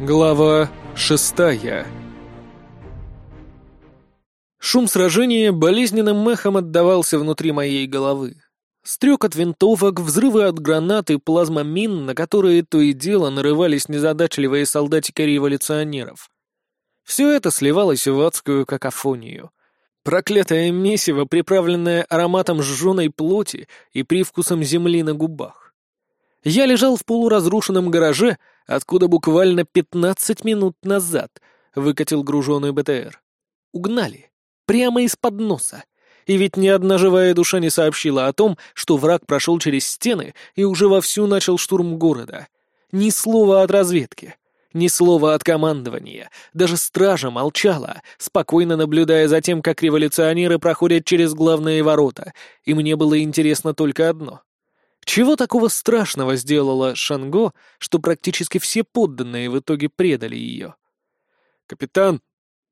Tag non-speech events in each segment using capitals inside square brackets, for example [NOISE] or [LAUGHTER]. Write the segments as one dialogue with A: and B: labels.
A: Глава шестая Шум сражения болезненным мехом отдавался внутри моей головы. Стрек от винтовок, взрывы от гранат и плазмомин, на которые то и дело нарывались незадачливые солдатики-революционеров. Все это сливалось в адскую какофонию. Проклятое месиво, приправленное ароматом сжженной плоти и привкусом земли на губах. Я лежал в полуразрушенном гараже, откуда буквально пятнадцать минут назад выкатил груженый БТР. Угнали. Прямо из-под носа. И ведь ни одна живая душа не сообщила о том, что враг прошел через стены и уже вовсю начал штурм города. Ни слова от разведки. Ни слова от командования. Даже стража молчала, спокойно наблюдая за тем, как революционеры проходят через главные ворота, и мне было интересно только одно. Чего такого страшного сделала Шанго, что практически все подданные в итоге предали ее?
B: «Капитан!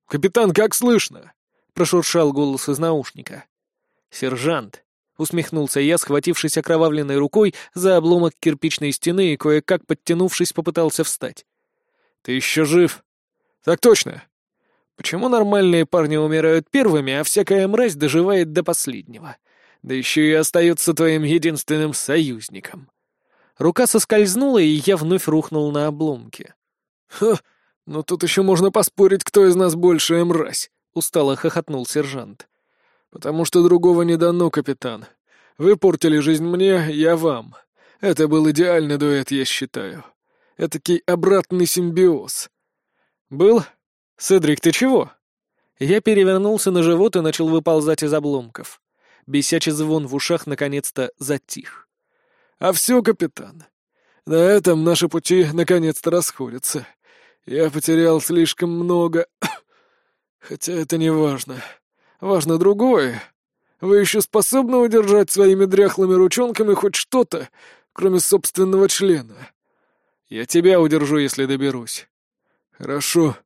B: Капитан, как слышно?» — прошуршал голос из наушника.
A: «Сержант!» — усмехнулся я, схватившись окровавленной рукой за обломок кирпичной стены и кое-как подтянувшись попытался встать.
B: «Ты еще жив?» «Так точно!» «Почему нормальные парни умирают первыми, а всякая мразь доживает до последнего?» Да еще и остается твоим единственным союзником.
A: Рука соскользнула, и я вновь рухнул на обломки.
B: «Ха, ну тут еще можно поспорить, кто из нас большая мразь», — устало хохотнул сержант. «Потому что другого не дано, капитан. Вы портили жизнь мне, я вам. Это был идеальный дуэт, я считаю. Этакий обратный симбиоз».
A: «Был? Седрик, ты чего?» Я перевернулся на живот и начал выползать из обломков. Бесячий звон в ушах наконец-то затих.
B: «А все, капитан. На этом наши пути наконец-то расходятся. Я потерял слишком много. [COUGHS] Хотя это не важно. Важно другое. Вы еще способны удержать своими дряхлыми ручонками хоть что-то, кроме собственного члена? Я тебя удержу, если доберусь. Хорошо.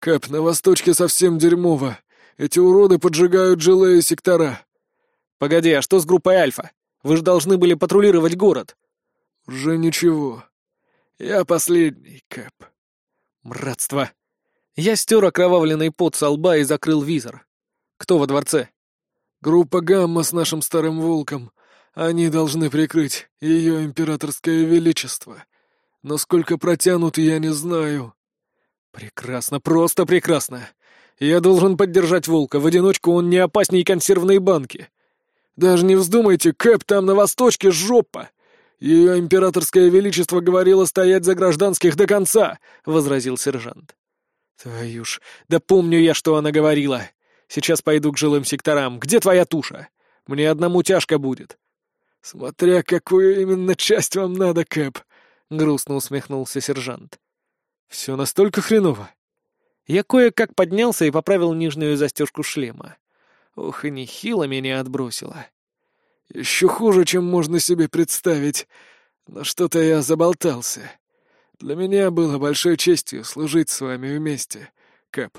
B: Кэп, на восточке совсем дерьмово. Эти уроды поджигают жилые сектора.
A: «Погоди, а что с группой Альфа? Вы же должны были патрулировать город».
B: «Уже ничего. Я последний, Кэп».
A: «Мратство». Я стер окровавленный пот со лба и закрыл визор. «Кто во дворце?»
B: «Группа Гамма с нашим старым волком. Они должны прикрыть ее императорское величество. Но сколько протянут, я не знаю».
A: «Прекрасно, просто прекрасно. Я должен поддержать волка. В одиночку он не опаснее консервной банки.
B: Даже не вздумайте, Кэп там на восточке жопа! Ее императорское величество говорило стоять за гражданских до конца!» — возразил сержант.
A: «Твою ж, да помню я, что она говорила. Сейчас пойду к жилым секторам. Где твоя туша? Мне одному тяжко будет».
B: «Смотря какую именно часть вам надо, Кэп», — грустно усмехнулся сержант.
A: «Все настолько хреново». Я кое-как поднялся и поправил нижнюю застежку шлема. Ох, и нехило меня отбросило.
B: Еще хуже, чем можно себе представить. Но что-то я заболтался. Для меня было большой честью служить с вами вместе, Кэп.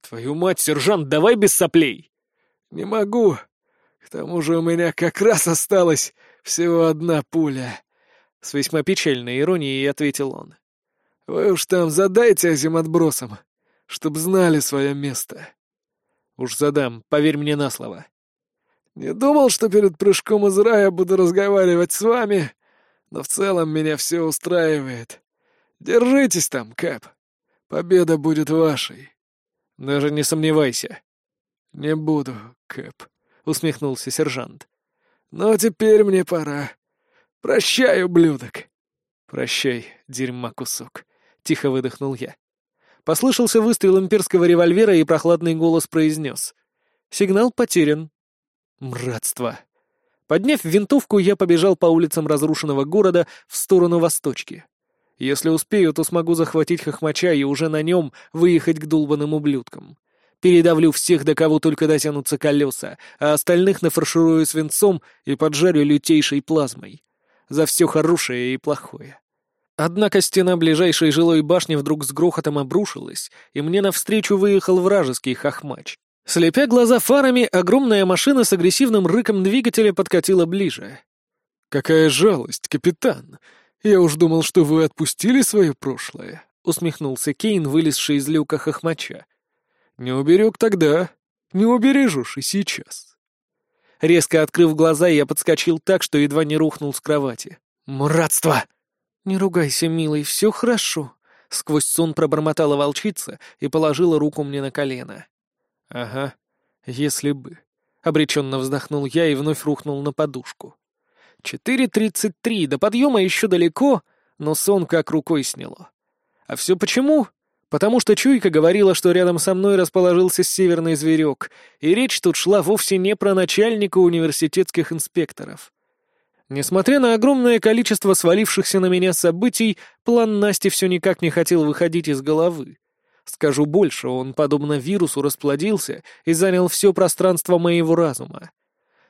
A: Твою мать, сержант, давай без соплей!
B: Не могу. К тому же у меня как раз осталась всего одна пуля.
A: С весьма печальной иронией ответил он.
B: Вы уж там задайте этим отбросам, чтоб знали свое место.
A: Уж задам, поверь мне на слово.
B: Не думал, что перед прыжком из рая буду разговаривать с вами, но в целом меня все устраивает. Держитесь там, Кэп. Победа будет вашей.
A: Даже не сомневайся.
B: Не буду, Кэп, усмехнулся сержант. Но теперь мне пора. Прощай, ублюдок.
A: Прощай, дерьма кусок, тихо выдохнул я. Послышался выстрел имперского револьвера, и прохладный голос произнес. «Сигнал потерян». Мратство. Подняв винтовку, я побежал по улицам разрушенного города в сторону восточки. Если успею, то смогу захватить хохмача и уже на нем выехать к долбанным ублюдкам. Передавлю всех, до кого только дотянутся колеса, а остальных нафарширую свинцом и поджарю лютейшей плазмой. За все хорошее и плохое. Однако стена ближайшей жилой башни вдруг с грохотом обрушилась, и мне навстречу выехал вражеский хохмач. Слепя глаза фарами, огромная машина с агрессивным рыком двигателя подкатила ближе.
B: «Какая жалость, капитан! Я уж думал, что вы отпустили свое прошлое, —
A: усмехнулся Кейн, вылезший из люка хохмача.
B: «Не уберег тогда, не убережешь и сейчас».
A: Резко открыв глаза, я подскочил так, что едва не рухнул с кровати. «Муратство!» «Не ругайся, милый, все хорошо», — сквозь сон пробормотала волчица и положила руку мне на колено.
B: «Ага, если бы», — обреченно вздохнул я и вновь рухнул на подушку.
A: «Четыре тридцать три, до подъема еще далеко, но сон как рукой сняло. А все почему? Потому что чуйка говорила, что рядом со мной расположился северный зверек, и речь тут шла вовсе не про начальника университетских инспекторов. Несмотря на огромное количество свалившихся на меня событий, план Насти все никак не хотел выходить из головы. Скажу больше, он, подобно вирусу, расплодился и занял все пространство моего разума.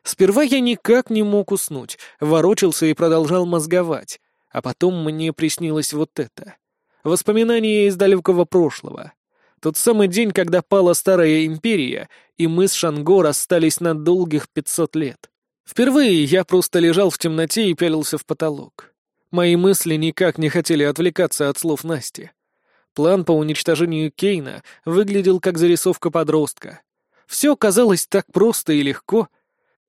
A: Сперва я никак не мог уснуть, ворочался и продолжал мозговать, а потом мне приснилось вот это. Воспоминания из далекого прошлого. Тот самый день, когда пала Старая Империя, и мы с Шанго расстались на долгих пятьсот лет. Впервые я просто лежал в темноте и пялился в потолок. Мои мысли никак не хотели отвлекаться от слов Насти. План по уничтожению Кейна выглядел как зарисовка подростка. Все казалось так просто и легко.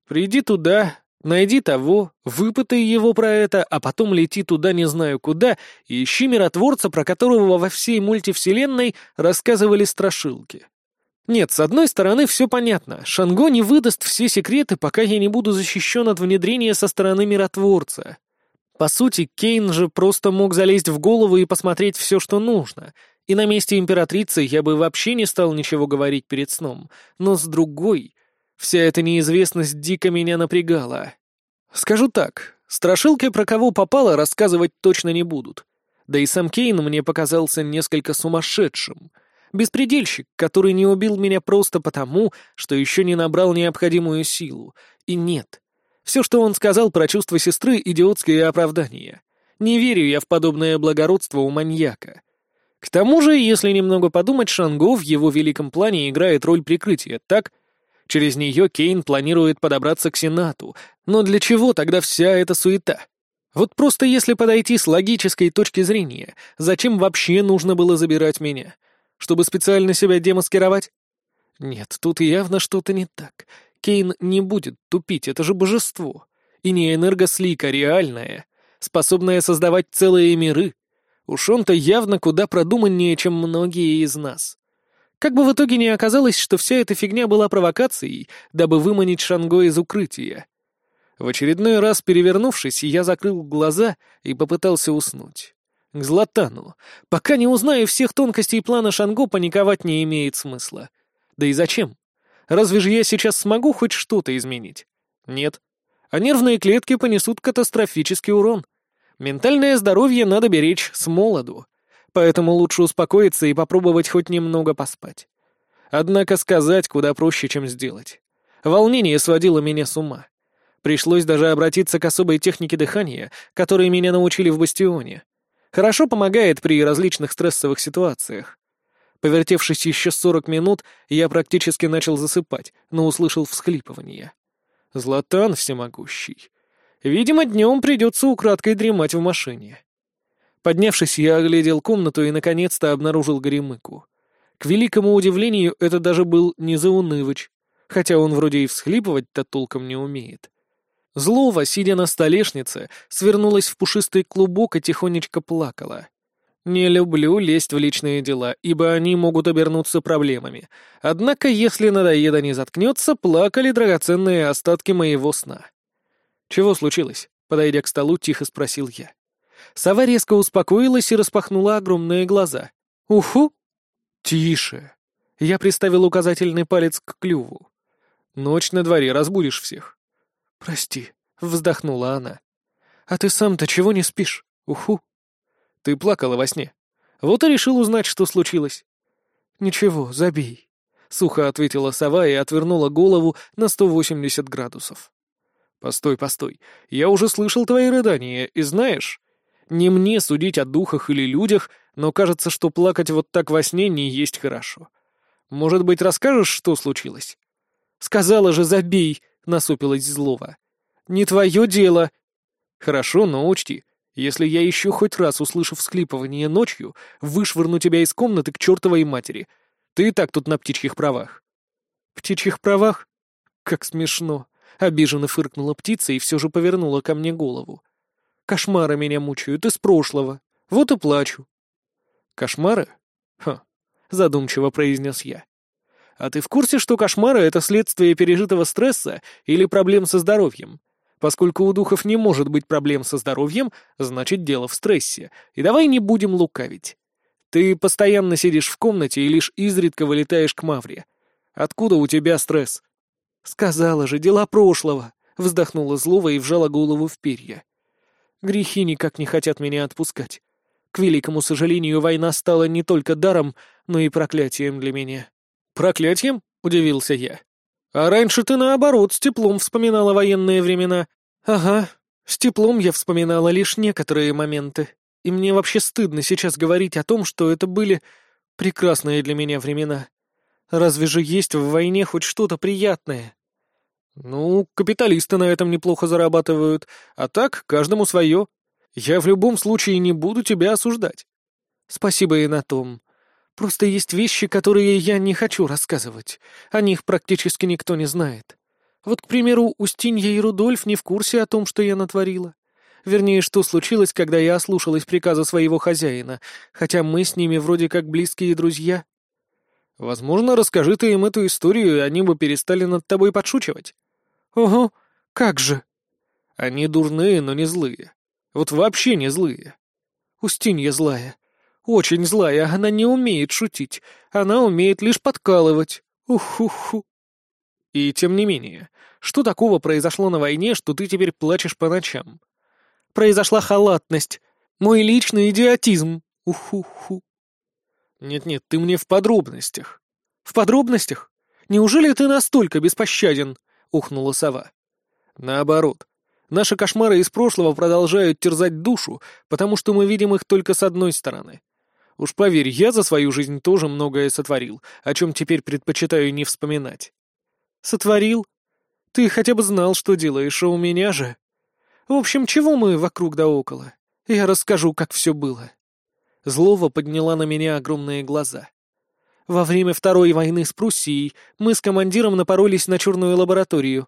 A: Приди туда, найди того, выпытай его про это, а потом лети туда не знаю куда и ищи миротворца, про которого во всей мультивселенной рассказывали страшилки. Нет, с одной стороны, все понятно. Шанго не выдаст все секреты, пока я не буду защищен от внедрения со стороны миротворца. По сути, Кейн же просто мог залезть в голову и посмотреть все, что нужно. И на месте императрицы я бы вообще не стал ничего говорить перед сном. Но с другой, вся эта неизвестность дико меня напрягала. Скажу так, страшилки про кого попало рассказывать точно не будут. Да и сам Кейн мне показался несколько сумасшедшим — Беспредельщик, который не убил меня просто потому, что еще не набрал необходимую силу. И нет. Все, что он сказал про чувства сестры, — идиотское оправдание. Не верю я в подобное благородство у маньяка. К тому же, если немного подумать, Шанго в его великом плане играет роль прикрытия, так? Через нее Кейн планирует подобраться к Сенату. Но для чего тогда вся эта суета? Вот просто если подойти с логической точки зрения, зачем вообще нужно было забирать меня? Чтобы специально себя демаскировать? Нет, тут явно что-то не так. Кейн не будет тупить, это же божество. И не энергослика, реальная, способная создавать целые миры. Уж он-то явно куда продуманнее, чем многие из нас. Как бы в итоге не оказалось, что вся эта фигня была провокацией, дабы выманить Шанго из укрытия. В очередной раз перевернувшись, я закрыл глаза и попытался уснуть. К Златану. Пока не узнаю всех тонкостей плана Шанго, паниковать не имеет смысла. Да и зачем? Разве же я сейчас смогу хоть что-то изменить? Нет. А нервные клетки понесут катастрофический урон. Ментальное здоровье надо беречь с молоду. Поэтому лучше успокоиться и попробовать хоть немного поспать. Однако сказать куда проще, чем сделать. Волнение сводило меня с ума. Пришлось даже обратиться к особой технике дыхания, которой меня научили в бастионе. Хорошо помогает при различных стрессовых ситуациях. Повертевшись еще сорок минут, я практически начал засыпать, но услышал всхлипывание. Златан всемогущий. Видимо, днем придется украдкой дремать в машине. Поднявшись, я оглядел комнату и, наконец-то, обнаружил Горемыку. К великому удивлению, это даже был не Заунывыч, хотя он вроде и всхлипывать-то толком не умеет. Злова, сидя на столешнице, свернулась в пушистый клубок и тихонечко плакала. Не люблю лезть в личные дела, ибо они могут обернуться проблемами. Однако, если надоеда не заткнется, плакали драгоценные остатки моего сна. «Чего случилось?» — подойдя к столу, тихо спросил я. Сова резко успокоилась и распахнула огромные глаза. «Уху!» «Тише!» Я приставил указательный палец к клюву. «Ночь на дворе, разбудишь всех». «Прости», — вздохнула она. «А ты сам-то чего не спишь? Уху». «Ты плакала во сне. Вот и решил узнать, что случилось». «Ничего, забей», — сухо ответила сова и отвернула голову на 180 градусов. «Постой, постой. Я уже слышал твои рыдания, и знаешь, не мне судить о духах или людях, но кажется, что плакать вот так во сне не есть хорошо. Может быть, расскажешь, что случилось?» «Сказала же, забей!» — насупилась злова. «Не твое дело!» «Хорошо, но учти, Если я еще хоть раз услышу всхлипывание ночью, вышвырну тебя из комнаты к чертовой матери. Ты и так тут на птичьих правах». «Птичьих правах? Как смешно!» — обиженно фыркнула птица и все же повернула ко мне голову. «Кошмары меня мучают из прошлого. Вот и плачу». «Кошмары? Ха, задумчиво произнес я. «А ты в курсе, что кошмары — это следствие пережитого стресса или проблем со здоровьем? Поскольку у духов не может быть проблем со здоровьем, значит, дело в стрессе. И давай не будем лукавить. Ты постоянно сидишь в комнате и лишь изредка вылетаешь к Мавре. Откуда у тебя стресс?» «Сказала же, дела прошлого», — вздохнула злого и вжала голову в перья. «Грехи никак не хотят меня отпускать. К великому сожалению, война стала не только даром, но и проклятием для меня». «Проклятием?» — удивился я. «А раньше ты, наоборот, с теплом вспоминала военные времена». «Ага, с теплом я вспоминала лишь некоторые моменты. И мне вообще стыдно сейчас говорить о том, что это были прекрасные для меня времена. Разве же есть в войне хоть что-то приятное?» «Ну, капиталисты на этом неплохо зарабатывают, а так каждому свое. Я в любом случае не буду тебя осуждать». «Спасибо и на том. Просто есть вещи, которые я не хочу рассказывать. О них практически никто не знает. Вот, к примеру, Устинья и Рудольф не в курсе о том, что я натворила. Вернее, что случилось, когда я ослушалась приказа своего хозяина, хотя мы с ними вроде как близкие друзья. Возможно, расскажи ты им эту историю, и они бы перестали над тобой подшучивать. Ого, как же. Они дурные, но не злые. Вот вообще не злые. Устинья злая. Очень злая, она не умеет шутить. Она умеет лишь подкалывать. Ух-ху-ху. И тем не менее, что такого произошло на войне, что ты теперь плачешь по ночам? Произошла халатность. Мой личный идиотизм. Ух-ху-ху. Нет-нет, ты мне в подробностях. В подробностях? Неужели ты настолько беспощаден? Ухнула сова. Наоборот. Наши кошмары из прошлого продолжают терзать душу, потому что мы видим их только с одной стороны. Уж поверь, я за свою жизнь тоже многое сотворил, о чем теперь предпочитаю не вспоминать. Сотворил? Ты хотя бы знал, что делаешь, а у меня же... В общем, чего мы вокруг да около? Я расскажу, как все было. Злова подняла на меня огромные глаза. Во время Второй войны с Пруссией мы с командиром напоролись на черную лабораторию.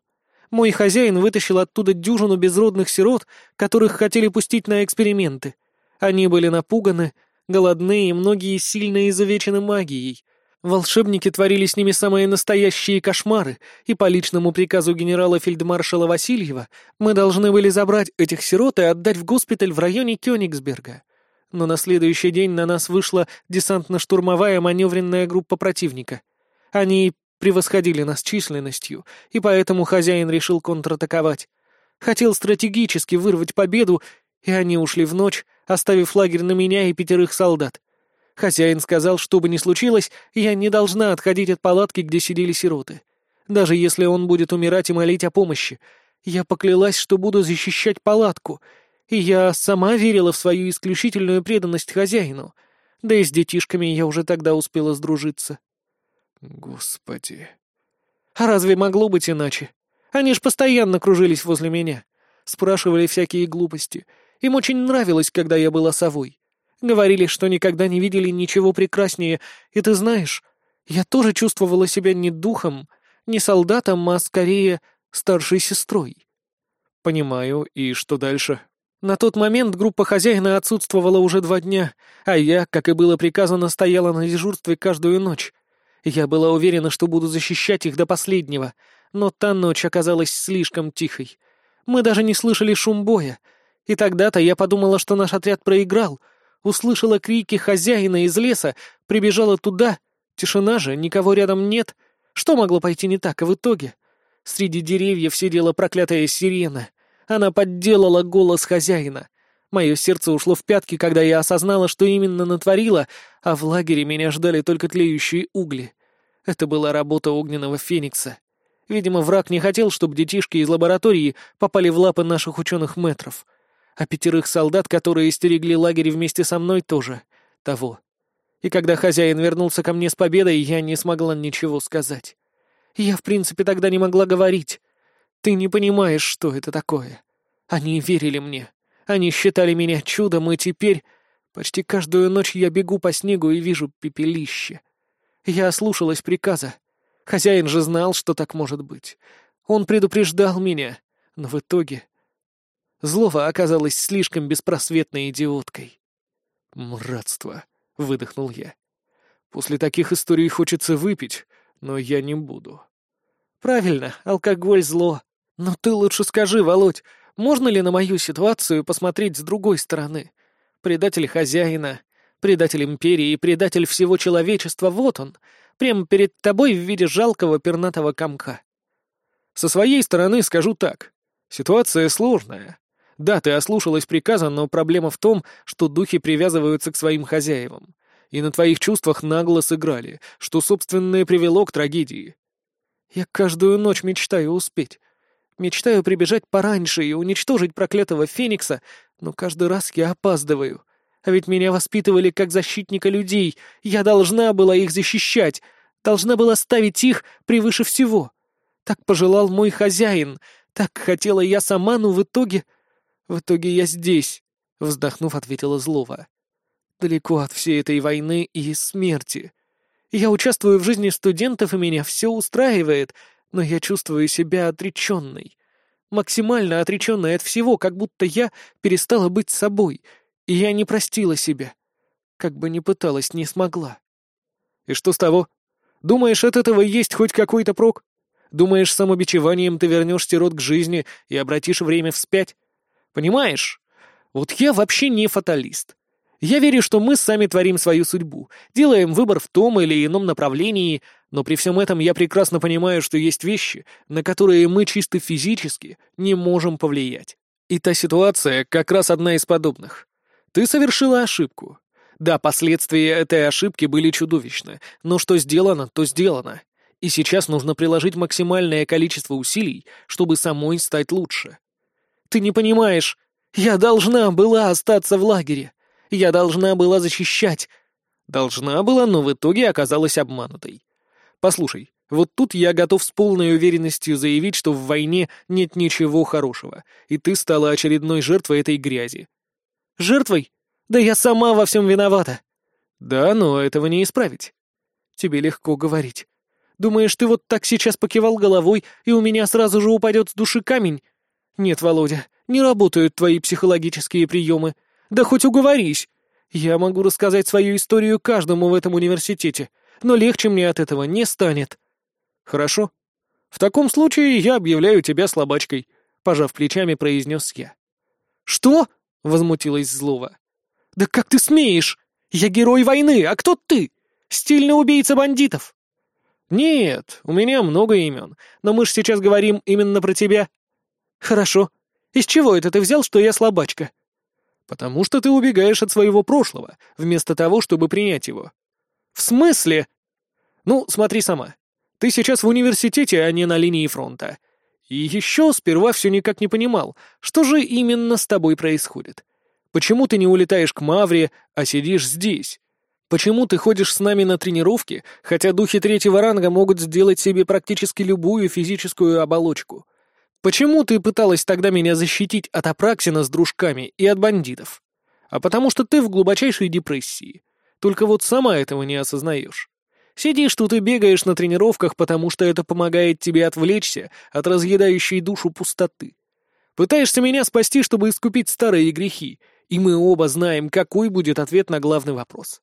A: Мой хозяин вытащил оттуда дюжину безродных сирот, которых хотели пустить на эксперименты. Они были напуганы, голодные многие сильно изувечены магией. Волшебники творили с ними самые настоящие кошмары, и по личному приказу генерала-фельдмаршала Васильева мы должны были забрать этих сирот и отдать в госпиталь в районе Кёнигсберга. Но на следующий день на нас вышла десантно-штурмовая маневренная группа противника. Они превосходили нас численностью, и поэтому хозяин решил контратаковать. Хотел стратегически вырвать победу, и они ушли в ночь, оставив лагерь на меня и пятерых солдат. Хозяин сказал, что бы ни случилось, я не должна отходить от палатки, где сидели сироты. Даже если он будет умирать и молить о помощи. Я поклялась, что буду защищать палатку, и я сама верила в свою исключительную преданность хозяину. Да и с детишками я уже тогда успела сдружиться. Господи. А разве могло быть иначе? Они ж постоянно кружились возле меня. Спрашивали всякие глупости — им очень нравилось, когда я была совой. Говорили, что никогда не видели ничего прекраснее, и ты знаешь, я тоже чувствовала себя не духом, не солдатом, а скорее старшей сестрой. Понимаю, и что дальше? На тот момент группа хозяина отсутствовала уже два дня, а я, как и было приказано, стояла на дежурстве каждую ночь. Я была уверена, что буду защищать их до последнего, но та ночь оказалась слишком тихой. Мы даже не слышали шум боя, и тогда-то я подумала, что наш отряд проиграл. Услышала крики хозяина из леса, прибежала туда. Тишина же, никого рядом нет. Что могло пойти не так, а в итоге? Среди деревьев сидела проклятая сирена. Она подделала голос хозяина. Мое сердце ушло в пятки, когда я осознала, что именно натворила, а в лагере меня ждали только тлеющие угли. Это была работа огненного феникса. Видимо, враг не хотел, чтобы детишки из лаборатории попали в лапы наших ученых метров а пятерых солдат, которые стерегли лагерь вместе со мной, тоже того. И когда хозяин вернулся ко мне с победой, я не смогла ничего сказать. Я, в принципе, тогда не могла говорить. Ты не понимаешь, что это такое. Они верили мне. Они считали меня чудом, и теперь почти каждую ночь я бегу по снегу и вижу пепелище. Я ослушалась приказа. Хозяин же знал, что так может быть. Он предупреждал меня, но в итоге... Злова оказалась слишком беспросветной идиоткой.
B: «Мратство», — выдохнул я. «После таких историй хочется выпить, но я не буду».
A: «Правильно, алкоголь — зло. Но ты лучше скажи, Володь, можно ли на мою ситуацию посмотреть с другой стороны? Предатель хозяина, предатель империи и предатель всего человечества, вот он, прямо перед тобой в виде жалкого пернатого комка.
B: Со своей стороны скажу так. Ситуация сложная. Да, ты ослушалась приказа, но проблема в том, что духи привязываются к своим хозяевам. И на твоих чувствах нагло сыграли, что, собственно, и привело к трагедии.
A: Я каждую ночь мечтаю успеть. Мечтаю прибежать пораньше и уничтожить проклятого Феникса, но каждый раз я опаздываю. А ведь меня воспитывали как защитника людей. Я должна была их защищать. Должна была ставить их превыше всего. Так пожелал мой хозяин. Так хотела я сама, но в итоге... В итоге я здесь, — вздохнув, ответила Злова. Далеко от всей этой войны и смерти. Я участвую в жизни студентов, и меня все устраивает — но я чувствую себя отреченной. Максимально отреченной от всего, как будто я перестала быть собой, и я не простила себя. Как бы ни пыталась, не смогла.
B: И что с того? Думаешь, от этого есть хоть какой-то прок? Думаешь, самобичеванием ты вернешь сирот к жизни и обратишь время вспять? Понимаешь? Вот я вообще не фаталист. Я верю, что мы сами творим свою судьбу, делаем выбор в том или ином направлении, но при всем этом я прекрасно понимаю, что есть вещи, на которые мы чисто физически не можем повлиять. И та ситуация как раз одна из подобных. Ты совершила ошибку. Да, последствия этой ошибки были чудовищны, но что сделано, то сделано. И сейчас нужно приложить максимальное количество усилий, чтобы самой стать лучше.
A: Ты не понимаешь, я должна была остаться в лагере. Я должна была защищать.
B: Должна была, но в итоге оказалась обманутой. Послушай, вот тут я готов с полной уверенностью заявить, что в войне нет ничего хорошего, и ты стала очередной жертвой этой грязи.
A: Жертвой? Да я сама во всем виновата.
B: Да, но этого не исправить.
A: Тебе легко говорить. Думаешь, ты вот так сейчас покивал головой, и у меня сразу же упадет с души камень? Нет, Володя, не работают твои психологические приемы. Да хоть уговорись. Я могу рассказать свою историю каждому в этом университете, но легче мне от этого не станет.
B: Хорошо. В таком случае я объявляю тебя слабачкой, пожав плечами, произнес я.
A: Что? возмутилась Злова. Да как ты смеешь? Я герой войны, а кто ты? Стильный убийца бандитов.
B: Нет, у меня много имен, но мы же сейчас говорим именно про тебя.
A: Хорошо. Из чего это ты взял, что я слабачка?
B: Потому что ты убегаешь от своего прошлого, вместо того, чтобы принять его.
A: В смысле?
B: Ну, смотри сама. Ты сейчас в университете, а не на линии фронта. И еще сперва все никак не понимал, что же именно с тобой происходит. Почему ты не улетаешь к Мавре, а сидишь здесь? Почему ты ходишь с нами на тренировки, хотя духи третьего ранга могут сделать себе практически любую физическую оболочку? Почему ты пыталась тогда меня защитить от Апраксина с дружками и от бандитов? А потому что ты в глубочайшей депрессии. Только вот сама этого не осознаешь. Сидишь тут и бегаешь на тренировках, потому что это помогает тебе отвлечься от разъедающей душу пустоты. Пытаешься меня спасти, чтобы искупить старые грехи, и мы оба знаем, какой будет ответ на главный вопрос.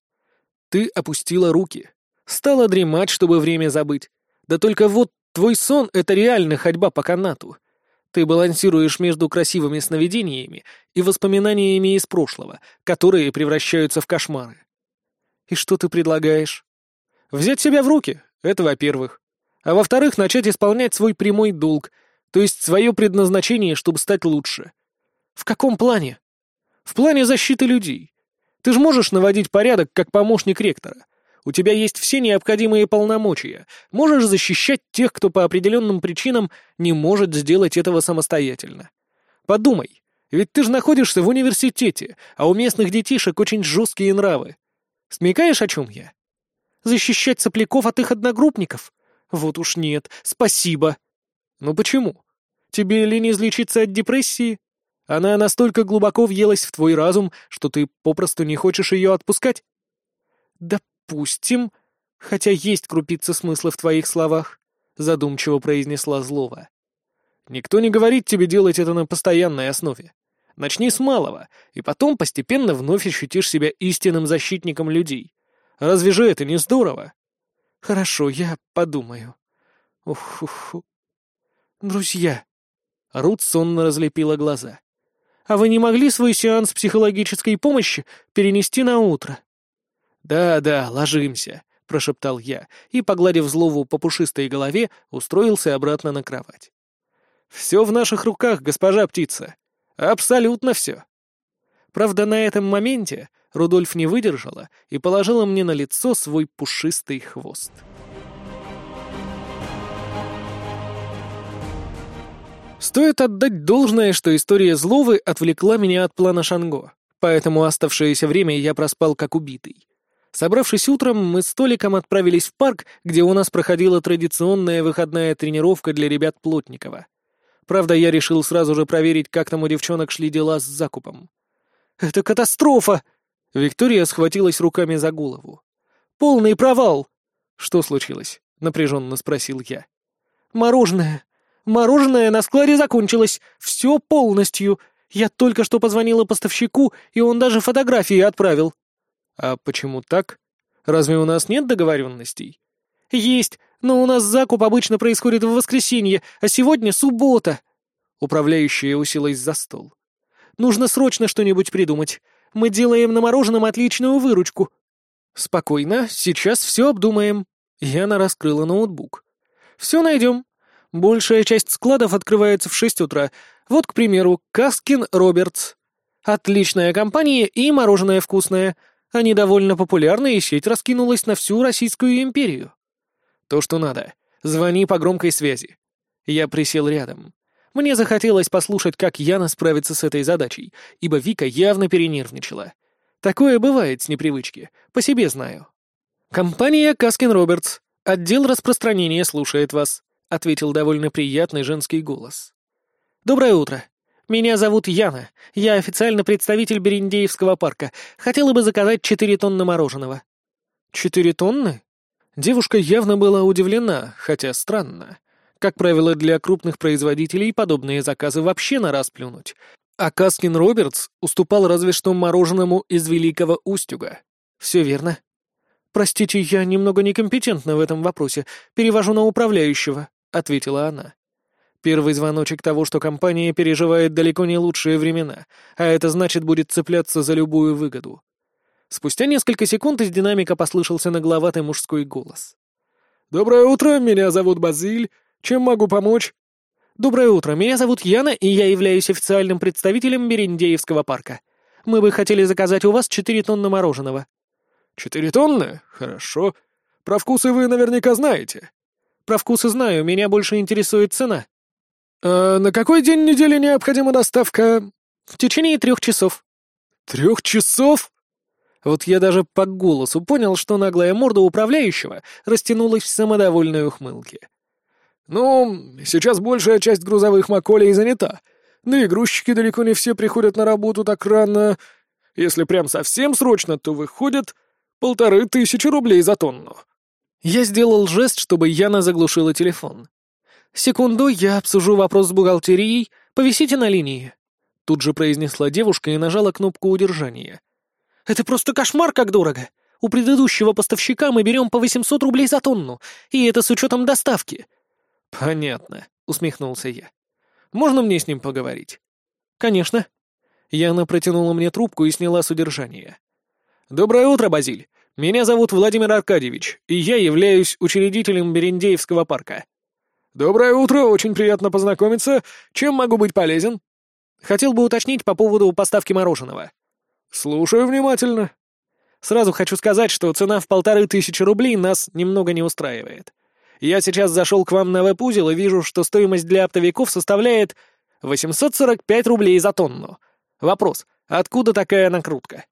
B: Ты опустила руки. Стала дремать, чтобы время забыть. Да только вот твой сон — это реально ходьба по канату — ты балансируешь между красивыми сновидениями и воспоминаниями из прошлого, которые превращаются в кошмары. И что ты предлагаешь? Взять себя в руки, это во-первых. А во-вторых, начать исполнять свой прямой долг, то есть свое предназначение, чтобы стать лучше. В каком плане? В плане защиты людей. Ты же можешь наводить порядок как помощник ректора. У тебя есть все необходимые полномочия. Можешь защищать тех, кто по определенным причинам не может сделать этого самостоятельно. Подумай, ведь ты же находишься в университете, а у местных детишек очень жесткие нравы. Смекаешь, о чем я? Защищать сопляков от их одногруппников? Вот уж нет, спасибо. Ну почему? Тебе ли не излечиться от депрессии?
A: Она настолько глубоко въелась в твой разум, что ты попросту не хочешь ее отпускать? Допустим, хотя есть крупица смысла в твоих словах, задумчиво произнесла Злова. Никто не говорит тебе делать это на постоянной основе. Начни с малого, и потом постепенно вновь ощутишь себя истинным защитником людей. Разве же это не здорово? Хорошо, я подумаю. Ух-ух-ух. Друзья. Рут сонно разлепила глаза. А вы не могли свой сеанс психологической помощи перенести на утро? Да-да, ложимся, прошептал я и, погладив Злову по пушистой голове, устроился обратно на кровать. Все в наших руках, госпожа птица. Абсолютно все. Правда, на этом моменте Рудольф не выдержала и положила мне на лицо свой пушистый хвост. Стоит отдать должное, что история Зловы отвлекла меня от плана Шанго, поэтому оставшееся время я проспал как убитый. Собравшись утром, мы с Толиком отправились в парк, где у нас проходила традиционная выходная тренировка для ребят Плотникова. Правда, я решил сразу же проверить, как там у девчонок шли дела с закупом. «Это катастрофа!» Виктория схватилась руками за голову. «Полный провал!» «Что случилось?» — напряженно спросил я. «Мороженое. Мороженое на складе закончилось. Все полностью. Я только что позвонила поставщику, и он даже фотографии отправил». «А почему так? Разве у нас нет договоренностей?» «Есть. Но у нас закуп обычно происходит в воскресенье, а сегодня суббота». Управляющая уселась за стол. «Нужно срочно что-нибудь придумать. Мы делаем на мороженом отличную выручку». «Спокойно, сейчас все обдумаем». Яна раскрыла ноутбук. «Все найдем. Большая часть складов открывается в шесть утра. Вот, к примеру, Каскин Робертс. Отличная компания и мороженое вкусное. Они довольно популярны, и сеть раскинулась на всю Российскую империю. «То, что надо. Звони по громкой связи». Я присел рядом. Мне захотелось послушать, как Яна справится с этой задачей, ибо Вика явно перенервничала. Такое бывает с непривычки, по себе знаю. «Компания Каскин Робертс. Отдел распространения слушает вас», — ответил довольно приятный женский голос. «Доброе утро. Меня зовут Яна. Я официально представитель Берендеевского парка. Хотела бы заказать четыре тонны мороженого». «Четыре тонны?» Девушка явно была удивлена, хотя странно. Как правило, для крупных производителей подобные заказы вообще на раз плюнуть. А Каскин Робертс уступал разве что мороженому из Великого Устюга. Все верно. «Простите, я немного некомпетентна в этом вопросе. Перевожу на управляющего», — ответила она. Первый звоночек того, что компания переживает далеко не лучшие времена, а это значит будет цепляться за любую выгоду. Спустя несколько секунд из динамика послышался нагловатый мужской голос. «Доброе утро, меня зовут Базиль. Чем могу помочь?» «Доброе утро, меня зовут Яна, и я являюсь официальным представителем Берендеевского парка. Мы бы хотели заказать у вас четыре тонны мороженого». «Четыре тонны? Хорошо. Про вкусы вы наверняка знаете». «Про вкусы знаю, меня больше интересует цена». «А на какой день недели необходима доставка?» «В течение трех часов». «Трех часов?» Вот я даже по голосу понял, что наглая морда управляющего растянулась в самодовольной ухмылке. «Ну, сейчас большая часть грузовых маколей занята. Да и грузчики далеко не все приходят на работу так рано. Если прям совсем срочно, то выходит полторы тысячи рублей за тонну». Я сделал жест, чтобы Яна заглушила телефон. «Секунду, я обсужу вопрос с бухгалтерией. Повисите на линии». Тут же произнесла девушка и нажала кнопку удержания. Это просто кошмар, как дорого. У предыдущего поставщика мы берем по 800 рублей за тонну, и это с учетом доставки». «Понятно», — усмехнулся я. «Можно мне с ним поговорить?» «Конечно». Яна протянула мне трубку и сняла с удержания. «Доброе утро, Базиль. Меня зовут Владимир Аркадьевич, и я являюсь учредителем Берендеевского парка». «Доброе утро, очень приятно познакомиться. Чем могу быть полезен?» «Хотел бы уточнить по поводу поставки мороженого». «Слушаю внимательно». «Сразу хочу сказать, что цена в полторы тысячи рублей нас немного не устраивает. Я сейчас зашел к вам на веб-узел и вижу, что стоимость для оптовиков составляет 845 рублей за тонну. Вопрос, откуда такая накрутка?»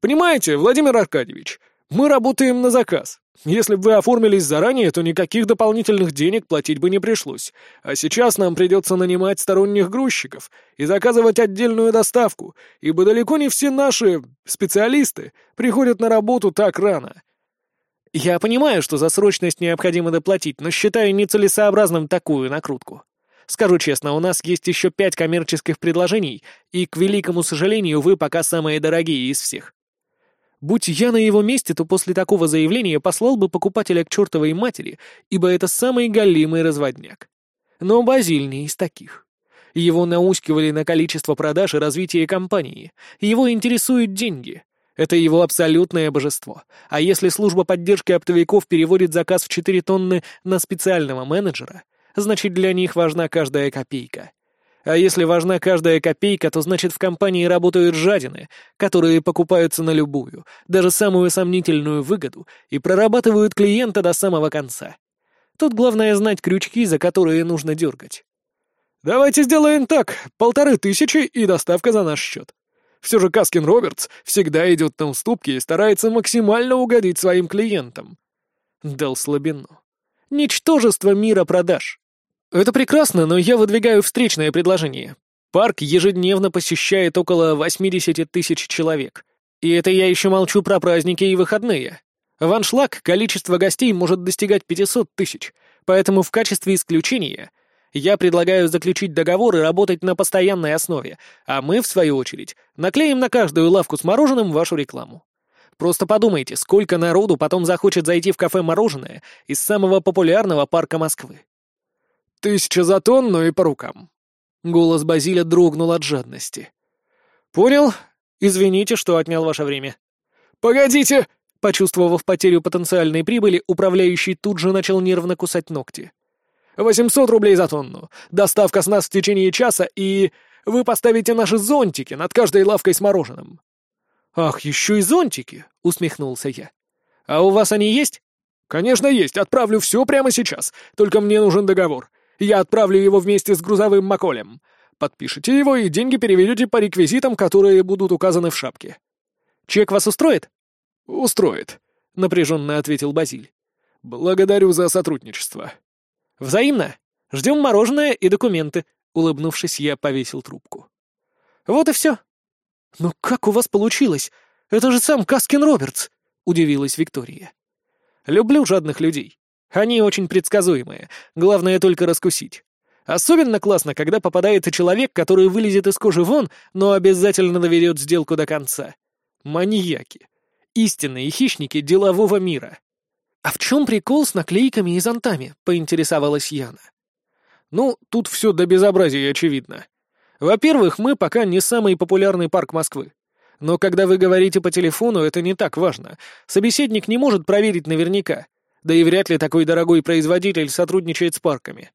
A: «Понимаете, Владимир Аркадьевич,
B: Мы работаем на заказ. Если бы вы оформились заранее, то никаких дополнительных денег платить бы не пришлось. А сейчас нам придется нанимать сторонних грузчиков и заказывать отдельную доставку, ибо далеко не все наши специалисты приходят на работу так рано.
A: Я понимаю, что за срочность необходимо доплатить, но считаю нецелесообразным такую накрутку. Скажу честно, у нас есть еще пять коммерческих предложений, и, к великому сожалению, вы пока самые дорогие из всех. Будь я на его месте, то после такого заявления послал бы покупателя к чертовой матери, ибо это самый галимый разводняк. Но Базиль не из таких. Его наускивали на количество продаж и развитие компании. Его интересуют деньги. Это его абсолютное божество. А если служба поддержки оптовиков переводит заказ в 4 тонны на специального менеджера, значит для них важна каждая копейка. А если важна каждая копейка, то значит в компании работают жадины, которые покупаются на любую, даже самую сомнительную выгоду и прорабатывают клиента до самого конца. Тут главное знать крючки, за которые нужно дергать.
B: «Давайте сделаем так. Полторы тысячи и доставка за наш счет. Все же Каскин Робертс всегда идет на уступки и старается максимально угодить своим клиентам».
A: Дал слабину. «Ничтожество мира продаж. Это прекрасно, но я выдвигаю встречное предложение. Парк ежедневно посещает около 80 тысяч человек. И это я еще молчу про праздники и выходные. В аншлаг количество гостей может достигать 500 тысяч, поэтому в качестве исключения я предлагаю заключить договор и работать на постоянной основе, а мы, в свою очередь, наклеим на каждую лавку с мороженым вашу рекламу. Просто подумайте, сколько народу потом захочет зайти в кафе «Мороженое» из самого популярного парка Москвы.
B: Тысяча за тонну и по рукам.
A: Голос Базиля дрогнул от жадности. Понял. Извините, что отнял ваше время.
B: Погодите!
A: Почувствовав потерю потенциальной прибыли, управляющий тут же начал нервно кусать ногти.
B: «Восемьсот рублей за тонну. Доставка с нас в течение часа, и вы поставите наши зонтики над каждой лавкой с мороженым».
A: «Ах, еще и зонтики!» — усмехнулся я. «А у вас они есть?»
B: «Конечно есть. Отправлю все прямо сейчас. Только мне нужен договор. Я отправлю его вместе с грузовым Маколем. Подпишите его и деньги переведете по реквизитам, которые будут указаны в шапке».
A: «Чек вас устроит?»
B: «Устроит», — напряженно ответил Базиль. «Благодарю за сотрудничество».
A: «Взаимно. Ждем мороженое и документы», — улыбнувшись, я повесил трубку. «Вот и все». «Но как у вас получилось? Это же сам Каскин Робертс», — удивилась Виктория. «Люблю жадных людей. Они очень предсказуемые, главное только раскусить. Особенно классно, когда попадается человек, который вылезет из кожи вон, но обязательно доведет сделку до конца. Маньяки. Истинные хищники делового мира. «А в чем прикол с наклейками и зонтами?» — поинтересовалась Яна.
B: «Ну, тут все до безобразия очевидно. Во-первых, мы пока не самый популярный парк Москвы. Но когда вы говорите по телефону, это не так важно. Собеседник не может проверить наверняка. Да и вряд ли такой дорогой производитель сотрудничает с парками.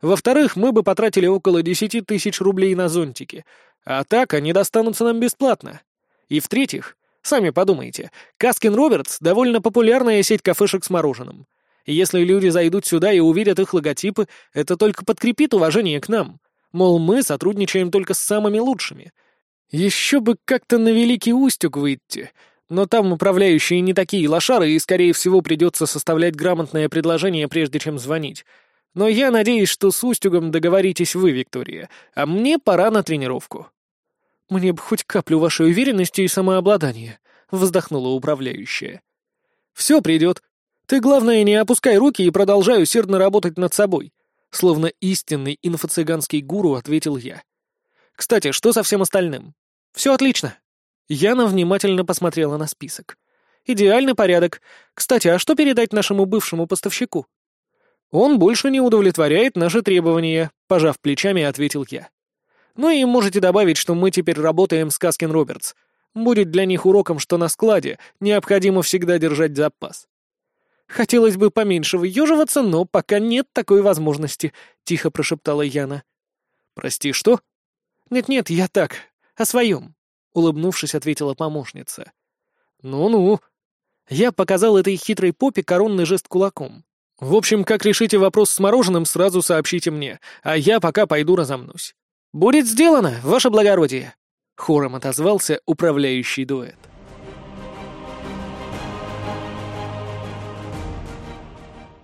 B: Во-вторых, мы бы потратили около десяти тысяч рублей на зонтики, а так они достанутся нам бесплатно. И в-третьих, сами подумайте, Каскин Робертс — довольно популярная сеть кафешек с мороженым. Если люди зайдут сюда и увидят их логотипы, это только подкрепит уважение к нам. Мол, мы сотрудничаем только с самыми лучшими. Еще бы как-то на Великий Устюг выйти, но там управляющие не такие лошары, и, скорее всего, придется составлять грамотное предложение, прежде чем звонить. Но я надеюсь, что с Устюгом договоритесь вы, Виктория, а мне пора на тренировку».
A: «Мне бы хоть каплю вашей уверенности и самообладания», — вздохнула управляющая.
B: «Все придет. Ты, главное, не опускай руки и продолжай усердно работать над собой», — словно истинный инфо-цыганский гуру ответил я. «Кстати, что со всем остальным?» «Все отлично. Яна внимательно посмотрела на список. «Идеальный порядок. Кстати, а что передать нашему бывшему поставщику?» «Он больше не удовлетворяет наши требования», — пожав плечами, ответил я. «Ну и можете добавить, что мы теперь работаем с Каскин Робертс. Будет для них уроком, что на складе необходимо всегда держать запас».
A: «Хотелось бы поменьше выеживаться, но пока нет такой возможности», — тихо прошептала Яна.
B: «Прости, что?»
A: «Нет-нет, я так, о своем». — улыбнувшись, ответила помощница.
B: «Ну-ну».
A: Я показал этой хитрой попе коронный жест кулаком.
B: «В общем, как решите вопрос с мороженым, сразу сообщите мне, а я пока пойду разомнусь».
A: «Будет сделано, ваше благородие!» — хором отозвался управляющий дуэт.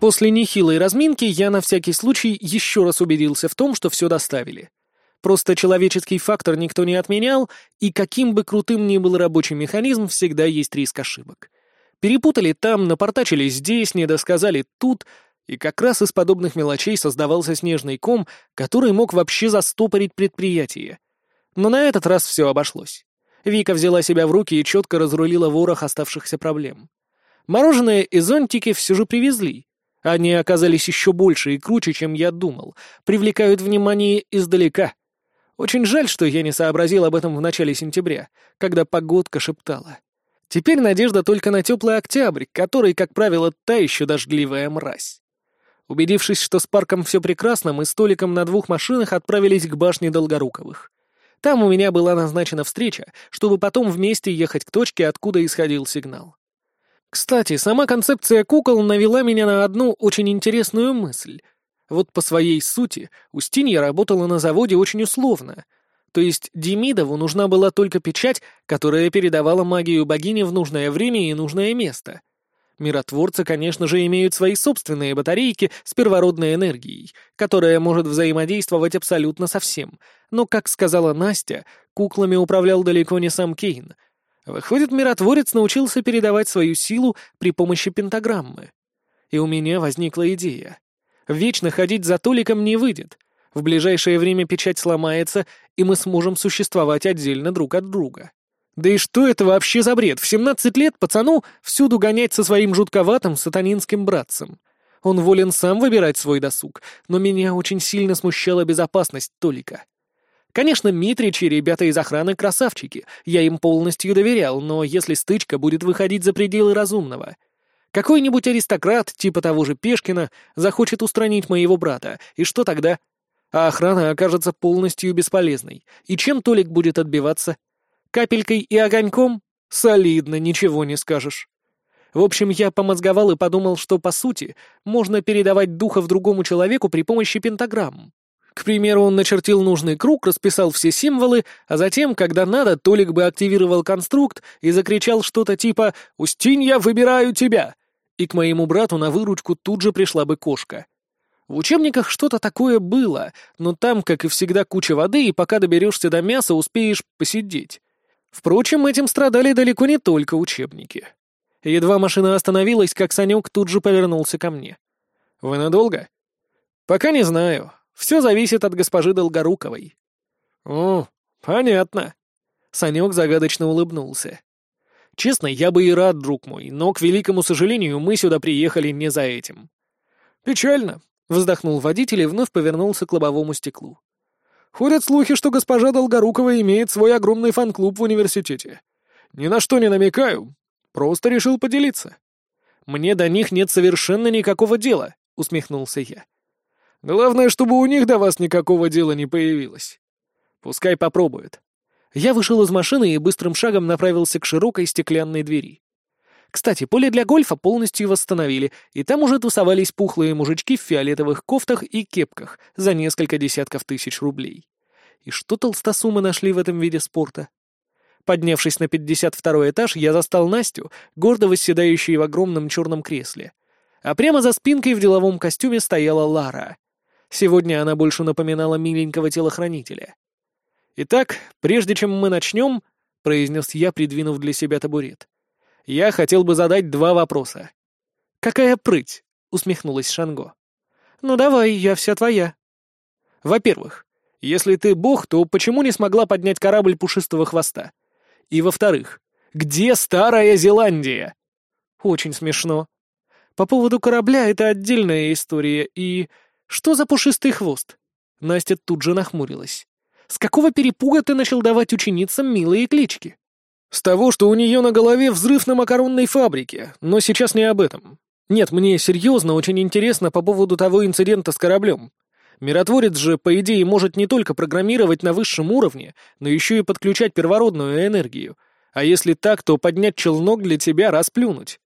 A: После нехилой разминки я на всякий случай еще раз убедился в том, что все доставили. Просто человеческий фактор никто не отменял, и каким бы крутым ни был рабочий механизм, всегда есть риск ошибок. Перепутали там, напортачили здесь, недосказали тут, и как раз из подобных мелочей создавался снежный ком, который мог вообще застопорить предприятие. Но на этот раз все обошлось. Вика взяла себя в руки и четко разрулила ворох оставшихся проблем. Мороженое и зонтики все же привезли. Они оказались еще больше и круче, чем я думал, привлекают внимание издалека — очень жаль, что я не сообразил об этом в начале сентября, когда погодка шептала. Теперь надежда только на теплый октябрь, который, как правило, та еще дождливая мразь. Убедившись, что с парком все прекрасно, мы с Толиком на двух машинах отправились к башне Долгоруковых. Там у меня была назначена встреча, чтобы потом вместе ехать к точке, откуда исходил сигнал. Кстати, сама концепция кукол навела меня на одну очень интересную мысль — вот по своей сути Устинья работала на заводе очень условно. То есть Демидову нужна была только печать, которая передавала магию богини в нужное время и нужное место. Миротворцы, конечно же, имеют свои собственные батарейки с первородной энергией, которая может взаимодействовать абсолютно со всем. Но, как сказала Настя, куклами управлял далеко не сам Кейн. Выходит, миротворец научился передавать свою силу при помощи пентаграммы. И у меня возникла идея. Вечно ходить за Толиком не выйдет. В ближайшее время печать сломается, и мы сможем существовать отдельно друг от друга. Да и что это вообще за бред? В 17 лет пацану всюду гонять со своим жутковатым сатанинским братцем. Он волен сам выбирать свой досуг, но меня очень сильно смущала безопасность Толика. Конечно, Митрич и ребята из охраны красавчики, я им полностью доверял, но если стычка будет выходить за пределы разумного — какой-нибудь аристократ, типа того же Пешкина, захочет устранить моего брата, и что тогда? А охрана окажется полностью бесполезной. И чем Толик будет отбиваться? Капелькой и огоньком? Солидно, ничего не скажешь. В общем, я помозговал и подумал, что, по сути, можно передавать духов другому человеку при помощи пентаграмм. К примеру, он начертил нужный круг, расписал все символы, а затем, когда надо, Толик бы активировал конструкт и закричал что-то типа «Устинья, выбираю тебя!» И к моему брату на выручку тут же пришла бы кошка. В учебниках что-то такое было, но там, как и всегда, куча воды, и пока доберешься до мяса, успеешь посидеть. Впрочем, этим страдали далеко не только учебники. Едва машина остановилась, как Санек тут же повернулся ко мне. «Вы надолго?» «Пока не знаю. Все зависит от госпожи Долгоруковой». «О, понятно». Санек загадочно улыбнулся. Честно, я бы и рад, друг мой, но, к великому сожалению, мы сюда приехали не за этим». «Печально», — вздохнул водитель и вновь повернулся к лобовому стеклу. «Ходят слухи, что госпожа Долгорукова имеет свой огромный фан-клуб в университете. Ни на что не намекаю, просто решил поделиться». «Мне до них нет совершенно никакого дела», — усмехнулся я. «Главное, чтобы у них до вас никакого дела не появилось. Пускай попробуют. Я вышел из машины и быстрым шагом направился к широкой стеклянной двери. Кстати, поле для гольфа полностью восстановили, и там уже тусовались пухлые мужички в фиолетовых кофтах и кепках за несколько десятков тысяч рублей. И что толстосумы нашли в этом виде спорта? Поднявшись на 52 этаж, я застал Настю, гордо восседающей в огромном черном кресле. А прямо за спинкой в деловом костюме стояла Лара. Сегодня она больше напоминала миленького телохранителя. «Итак, прежде чем мы начнем», — произнес я, придвинув для себя табурет, — «я хотел бы задать два вопроса». «Какая прыть?» — усмехнулась Шанго. «Ну давай, я вся твоя». «Во-первых, если ты бог, то почему не смогла поднять корабль пушистого хвоста? И во-вторых, где Старая Зеландия?» «Очень смешно. По поводу корабля это отдельная история, и... Что за пушистый хвост?» Настя тут же нахмурилась. С какого перепуга ты начал давать ученицам милые клички? С того, что у нее на голове взрыв на макаронной фабрике, но сейчас не об этом. Нет, мне серьезно очень интересно по поводу того инцидента с кораблем. Миротворец же, по идее, может не только программировать на высшем уровне, но еще и подключать первородную энергию. А если так, то поднять челнок для тебя расплюнуть.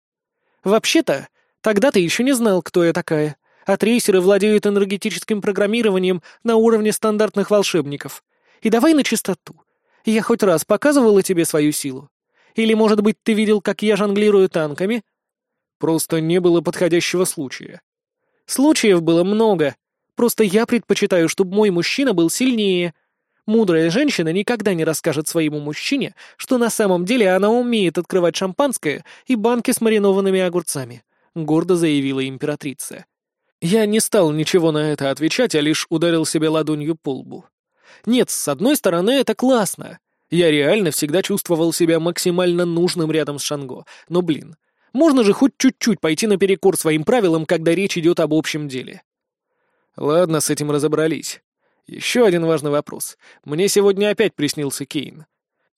A: Вообще-то, тогда ты еще не знал, кто я такая. А трейсеры владеют энергетическим программированием на уровне стандартных волшебников. И давай на чистоту. Я хоть раз показывала тебе свою силу? Или, может быть, ты видел, как я жонглирую танками?» «Просто не было подходящего случая». Случаев было много. Просто я предпочитаю, чтобы мой мужчина был сильнее. Мудрая женщина никогда не расскажет своему мужчине, что на самом деле она умеет открывать шампанское и банки с маринованными огурцами», — гордо заявила императрица. Я не стал ничего на это отвечать, а лишь ударил себе ладонью по лбу. Нет, с одной стороны, это классно. Я реально всегда чувствовал себя максимально нужным рядом с Шанго. Но, блин, можно же хоть чуть-чуть пойти наперекор своим правилам, когда речь идет об общем деле. Ладно, с этим разобрались. Еще один важный вопрос. Мне сегодня опять приснился Кейн.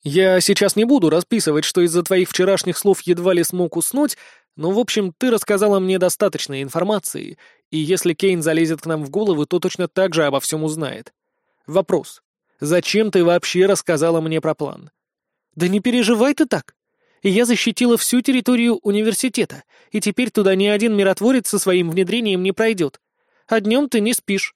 A: Я сейчас не буду расписывать, что из-за твоих вчерашних слов едва ли смог уснуть, но, в общем, ты рассказала мне достаточно информации, и если Кейн залезет к нам в голову, то точно так же обо всем узнает. Вопрос. Зачем ты вообще рассказала мне про план? Да не переживай ты так. Я защитила всю территорию университета, и теперь туда ни один миротворец со своим внедрением не пройдет. А днем ты не спишь.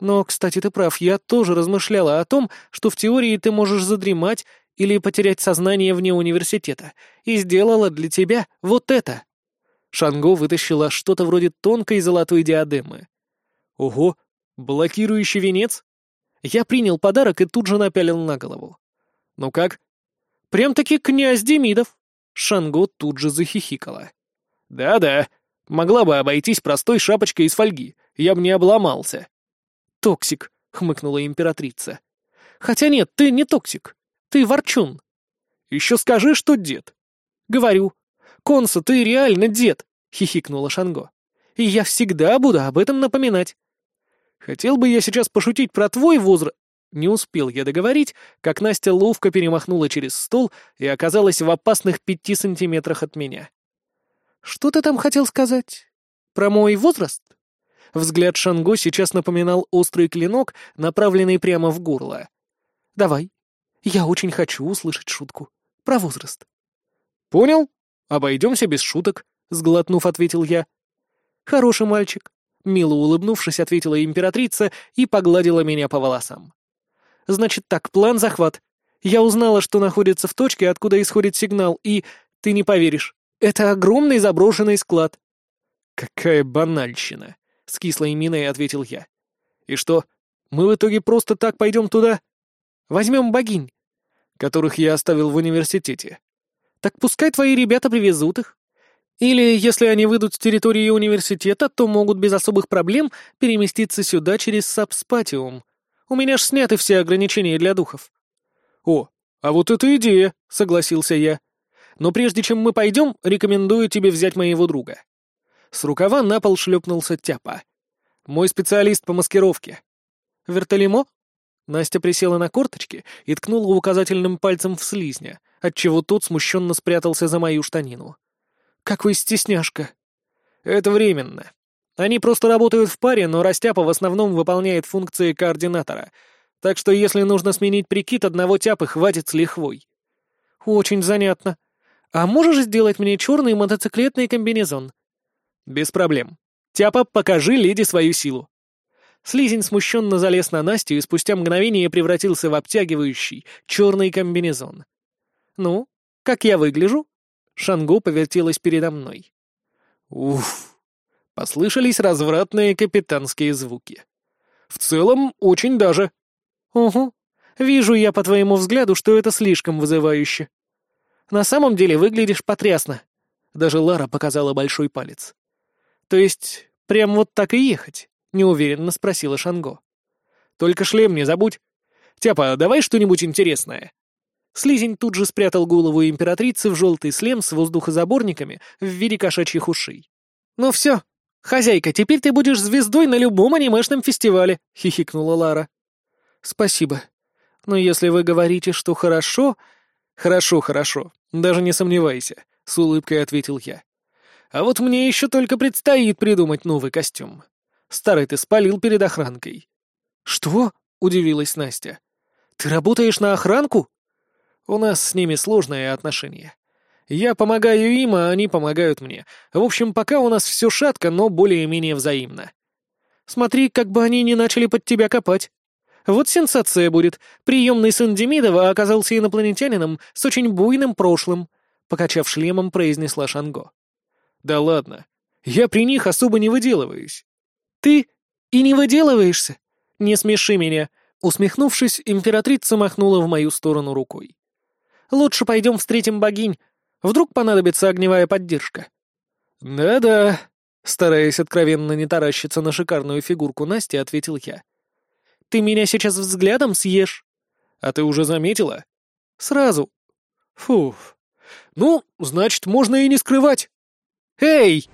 A: Но, кстати, ты прав, я тоже размышляла о том, что в теории ты можешь задремать или потерять сознание вне университета, и сделала для тебя вот это. Шанго вытащила что-то вроде тонкой золотой диадемы. Ого, блокирующий венец? Я принял подарок и тут же напялил на голову. «Ну как?» «Прям-таки князь Демидов!» Шанго тут же захихикала. «Да-да, могла бы обойтись простой шапочкой из фольги, я бы не обломался». «Токсик», — хмыкнула императрица. «Хотя нет, ты не токсик, ты ворчун». «Еще скажи, что дед». «Говорю. Конса, ты реально дед», — хихикнула Шанго. «И я всегда буду об этом напоминать. Хотел бы я сейчас пошутить про твой возраст...» Не успел я договорить, как Настя ловко перемахнула через стол и оказалась в опасных пяти сантиметрах от меня. «Что ты там хотел сказать? Про мой возраст?» Взгляд Шанго сейчас напоминал острый клинок, направленный прямо в горло. «Давай. Я очень хочу услышать шутку. Про возраст». «Понял. Обойдемся без шуток», — сглотнув, ответил я. «Хороший мальчик. Мило улыбнувшись, ответила императрица и погладила меня по волосам. «Значит так, план захват. Я узнала, что находится в точке, откуда исходит сигнал, и... Ты не поверишь. Это огромный заброшенный склад». «Какая банальщина!» — с кислой миной ответил я. «И что, мы в итоге просто так пойдем туда? Возьмем богинь, которых я оставил в университете. Так пускай твои ребята привезут их. Или, если они выйдут с территории университета, то могут без особых проблем переместиться сюда через Сабспатиум. У меня ж сняты все ограничения для духов». «О, а вот это идея», — согласился я. «Но прежде чем мы пойдем, рекомендую тебе взять моего друга». С рукава на пол шлепнулся Тяпа. «Мой специалист по маскировке». «Вертолимо?» Настя присела на корточки и ткнула указательным пальцем в слизня, отчего тот смущенно спрятался за мою штанину. «Какой стесняшка!» «Это временно. Они просто работают в паре, но Растяпа в основном выполняет функции координатора. Так что если нужно сменить прикид, одного тяпы хватит с лихвой». «Очень занятно. А можешь сделать мне черный мотоциклетный комбинезон?» «Без проблем. Тяпа, покажи леди свою силу». Слизень смущенно залез на Настю и спустя мгновение превратился в обтягивающий черный комбинезон. «Ну, как я выгляжу?» Шанго повертелась передо мной. Уф! Послышались развратные капитанские звуки. В целом, очень даже. Угу. Вижу я по твоему взгляду, что это слишком вызывающе. На самом деле выглядишь потрясно. Даже Лара показала большой палец. То есть, прям вот так и ехать? Неуверенно спросила Шанго. Только шлем не забудь. Тяпа, давай что-нибудь интересное. Слизень тут же спрятал голову императрицы в желтый слем с воздухозаборниками в виде кошачьих ушей. «Ну все, хозяйка, теперь ты будешь звездой на любом анимешном фестивале», — хихикнула Лара. «Спасибо. Но если вы говорите, что хорошо...» «Хорошо, хорошо, даже не сомневайся», — с улыбкой ответил я. «А вот мне еще только предстоит придумать новый костюм. Старый ты спалил перед охранкой». «Что?» — удивилась Настя. «Ты работаешь на охранку?» У нас с ними сложные отношения. Я помогаю им, а они помогают мне. В общем, пока у нас все шатко, но более-менее взаимно. Смотри, как бы они не начали под тебя копать. Вот сенсация будет. Приемный сын Демидова оказался инопланетянином с очень буйным прошлым, покачав шлемом, произнесла Шанго. Да ладно. Я при них особо не выделываюсь. «Ты и не выделываешься? Не смеши меня!» Усмехнувшись, императрица махнула в мою сторону рукой. «Лучше пойдем встретим богинь. Вдруг понадобится огневая поддержка».
B: «Да-да», —
A: стараясь откровенно не таращиться на шикарную фигурку Насти, ответил я. «Ты меня сейчас взглядом съешь?»
B: «А ты уже заметила?»
A: «Сразу».
B: «Фуф. Ну, значит, можно и не скрывать».
A: «Эй!»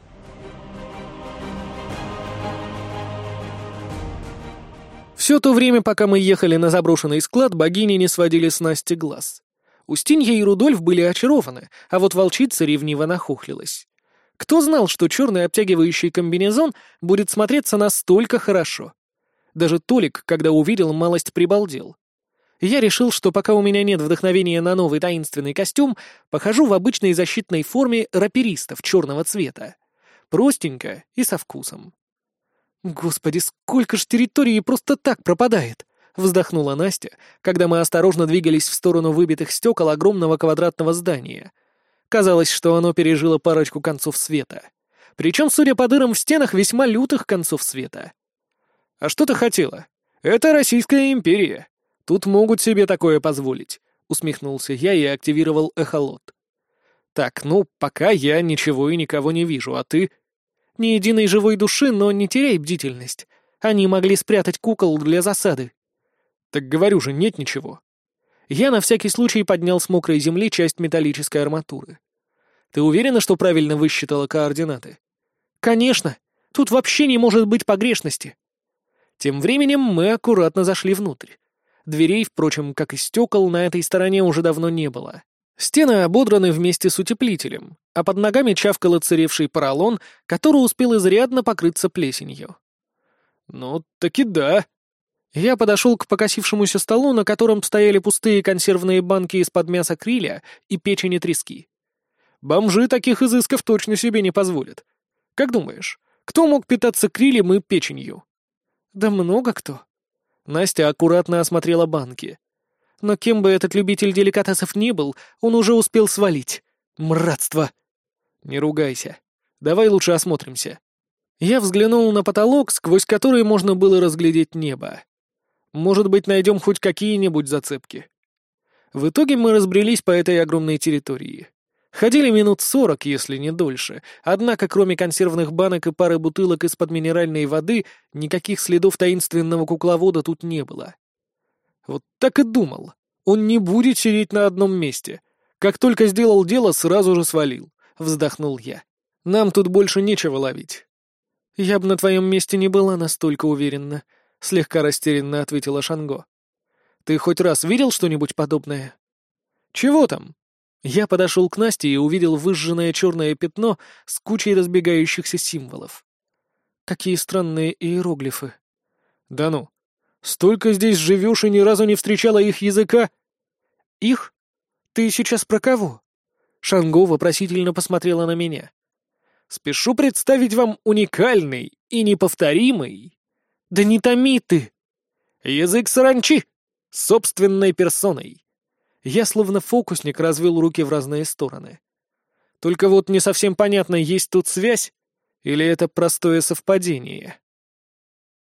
A: Все то время, пока мы ехали на заброшенный склад, богини не сводили с Насти глаз. Устинья и Рудольф были очарованы, а вот волчица ревниво нахухлилась. Кто знал, что черный обтягивающий комбинезон будет смотреться настолько хорошо? Даже Толик, когда увидел, малость прибалдел. Я решил, что пока у меня нет вдохновения на новый таинственный костюм, похожу в обычной защитной форме раперистов черного цвета. Простенько и со вкусом. «Господи, сколько ж территории просто так пропадает!» — вздохнула Настя, когда мы осторожно двигались в сторону выбитых стекол огромного квадратного здания. Казалось, что оно пережило парочку концов света. Причем, судя по дырам в стенах, весьма лютых концов света.
B: «А что ты хотела? Это Российская империя. Тут могут себе такое позволить», — усмехнулся я и активировал эхолот. «Так, ну, пока я ничего и никого не вижу, а ты...»
A: Ни единой живой души, но не теряй бдительность. Они могли спрятать кукол для засады.
B: Так говорю же, нет ничего.
A: Я на всякий случай поднял с мокрой земли часть металлической арматуры. Ты уверена, что правильно высчитала координаты? Конечно. Тут вообще не может быть погрешности. Тем временем мы аккуратно зашли внутрь. Дверей, впрочем, как и стекол, на этой стороне уже давно не было. Стены ободраны вместе с утеплителем, а под ногами чавкал оцаревший поролон, который успел изрядно покрыться плесенью.
B: «Ну, таки да».
A: Я подошел к покосившемуся столу, на котором стояли пустые консервные банки из-под мяса криля и печени трески.
B: Бомжи таких изысков точно себе не позволят. Как думаешь, кто мог питаться крилем и печенью?
A: Да много кто. Настя аккуратно осмотрела банки. Но кем бы этот любитель деликатесов ни был, он уже успел свалить. Мратство!
B: Не ругайся. Давай лучше осмотримся.
A: Я взглянул на потолок, сквозь который можно было разглядеть небо. Может быть, найдем хоть какие-нибудь зацепки. В итоге мы разбрелись по этой огромной территории. Ходили минут сорок, если не дольше, однако кроме консервных банок и пары бутылок из-под минеральной воды никаких следов таинственного кукловода тут не было.
B: Вот так и думал. Он не будет сидеть на одном месте. Как только сделал дело, сразу же свалил. Вздохнул я. Нам тут больше нечего ловить.
A: Я бы на твоем месте не была настолько уверена, слегка растерянно ответила Шанго. Ты хоть раз видел что-нибудь подобное?
B: Чего там?
A: Я подошел к Насте и увидел выжженное черное пятно с кучей разбегающихся символов. Какие странные иероглифы.
B: Да ну, Столько здесь живешь и ни разу не встречала их языка?»
A: «Их? Ты сейчас про кого?» Шанго вопросительно посмотрела на меня.
B: «Спешу представить вам уникальный и неповторимый...»
A: «Да не томи ты!»
B: «Язык саранчи! Собственной персоной!»
A: Я словно фокусник развел руки в разные стороны. Только вот не совсем понятно, есть тут связь или это простое совпадение.